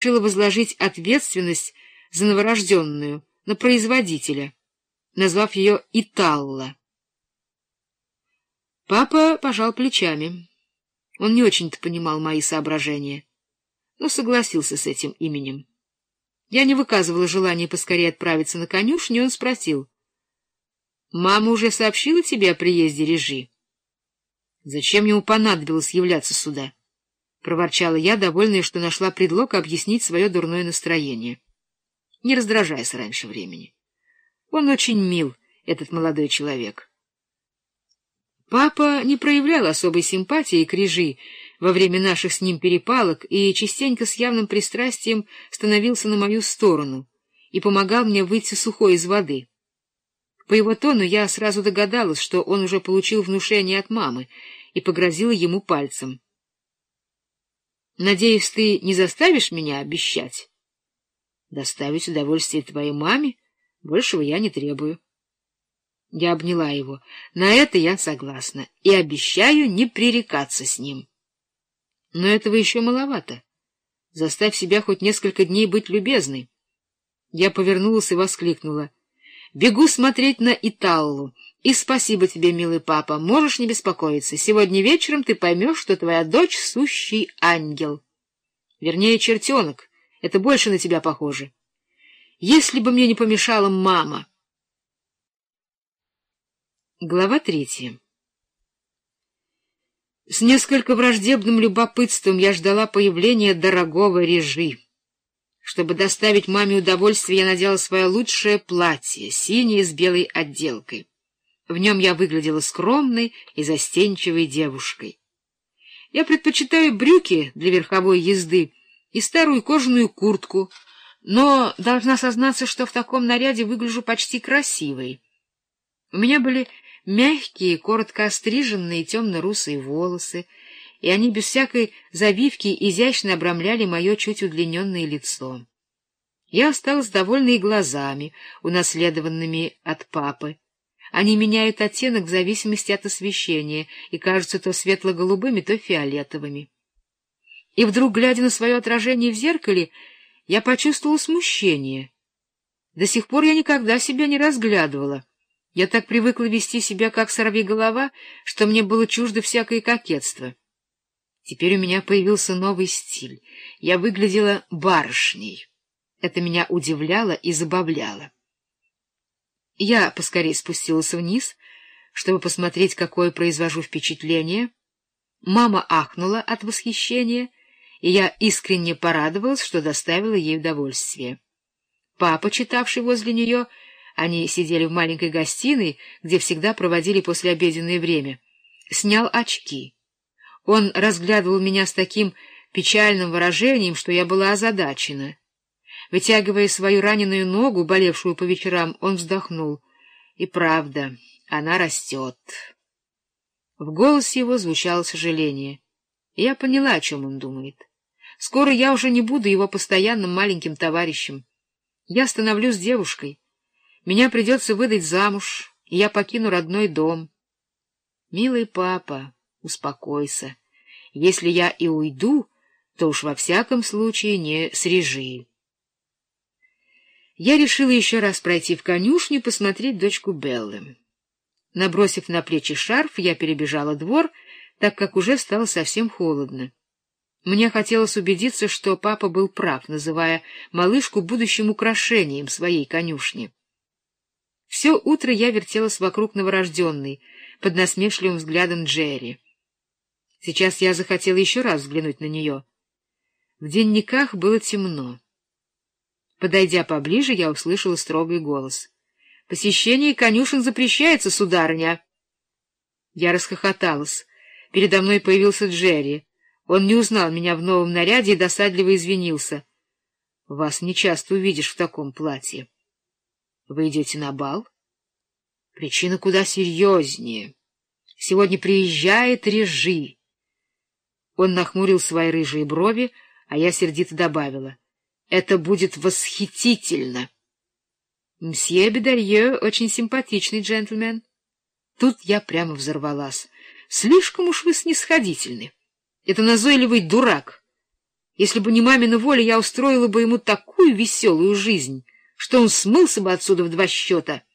решила возложить ответственность за новорожденную на производителя, назвав ее Италла. Папа пожал плечами. Он не очень-то понимал мои соображения, но согласился с этим именем. Я не выказывала желания поскорее отправиться на конюшню, и он спросил. — Мама уже сообщила тебе о приезде Режи? — Зачем ему понадобилось являться сюда? — проворчала я, довольная, что нашла предлог объяснить свое дурное настроение. Не раздражайся раньше времени. Он очень мил, этот молодой человек. Папа не проявлял особой симпатии к Режи во время наших с ним перепалок и частенько с явным пристрастием становился на мою сторону и помогал мне выйти сухой из воды. По его тону я сразу догадалась, что он уже получил внушение от мамы, и погрозила ему пальцем. — Надеюсь, ты не заставишь меня обещать? — Доставить удовольствие твоей маме? Большего я не требую. Я обняла его. На это я согласна и обещаю не пререкаться с ним. Но этого еще маловато. Заставь себя хоть несколько дней быть любезной. Я повернулась и воскликнула. Бегу смотреть на Италлу. И спасибо тебе, милый папа, можешь не беспокоиться. Сегодня вечером ты поймешь, что твоя дочь — сущий ангел. Вернее, чертенок. Это больше на тебя похоже. Если бы мне не помешала мама... Глава третья С несколько враждебным любопытством я ждала появления дорогого режи. Чтобы доставить маме удовольствие, я надела свое лучшее платье, синее с белой отделкой. В нем я выглядела скромной и застенчивой девушкой. Я предпочитаю брюки для верховой езды и старую кожаную куртку, но должна сознаться, что в таком наряде выгляжу почти красивой. У меня были мягкие, коротко остриженные темно-русые волосы, и они без всякой завивки изящно обрамляли мое чуть удлиненное лицо. Я осталась довольной глазами, унаследованными от папы. Они меняют оттенок в зависимости от освещения и кажутся то светло-голубыми, то фиолетовыми. И вдруг, глядя на свое отражение в зеркале, я почувствовала смущение. До сих пор я никогда себя не разглядывала. Я так привыкла вести себя, как сорвиголова, что мне было чуждо всякое кокетство. Теперь у меня появился новый стиль. Я выглядела барышней. Это меня удивляло и забавляло. Я поскорее спустилась вниз, чтобы посмотреть, какое произвожу впечатление. Мама ахнула от восхищения, и я искренне порадовалась, что доставила ей удовольствие. Папа, читавший возле нее, они сидели в маленькой гостиной, где всегда проводили послеобеденное время, снял очки — он разглядывал меня с таким печальным выражением, что я была озадачена. Вытягивая свою раненую ногу, болевшую по вечерам, он вздохнул. И правда, она растет. В голосе его звучало сожаление. Я поняла, о чем он думает. Скоро я уже не буду его постоянным маленьким товарищем. Я становлюсь девушкой. Меня придется выдать замуж, и я покину родной дом. Милый папа, успокойся. Если я и уйду, то уж во всяком случае не с режи. Я решила еще раз пройти в конюшню и посмотреть дочку Беллы. Набросив на плечи шарф, я перебежала двор, так как уже стало совсем холодно. Мне хотелось убедиться, что папа был прав, называя малышку будущим украшением своей конюшни. Все утро я вертелась вокруг новорожденной, под насмешливым взглядом Джерри. Сейчас я захотела еще раз взглянуть на нее. В денниках было темно. Подойдя поближе, я услышала строгий голос. — Посещение конюшен запрещается, сударыня. Я расхохоталась. Передо мной появился Джерри. Он не узнал меня в новом наряде и досадливо извинился. — Вас нечасто увидишь в таком платье. — Вы идете на бал? — Причина куда серьезнее. Сегодня приезжает Режи. Он нахмурил свои рыжие брови, а я сердито добавила. — Это будет восхитительно! Мсье Бедарье очень симпатичный джентльмен. Тут я прямо взорвалась. Слишком уж вы снисходительны. Это назойливый дурак. Если бы не мамина воля, я устроила бы ему такую веселую жизнь, что он смылся бы отсюда в два счета —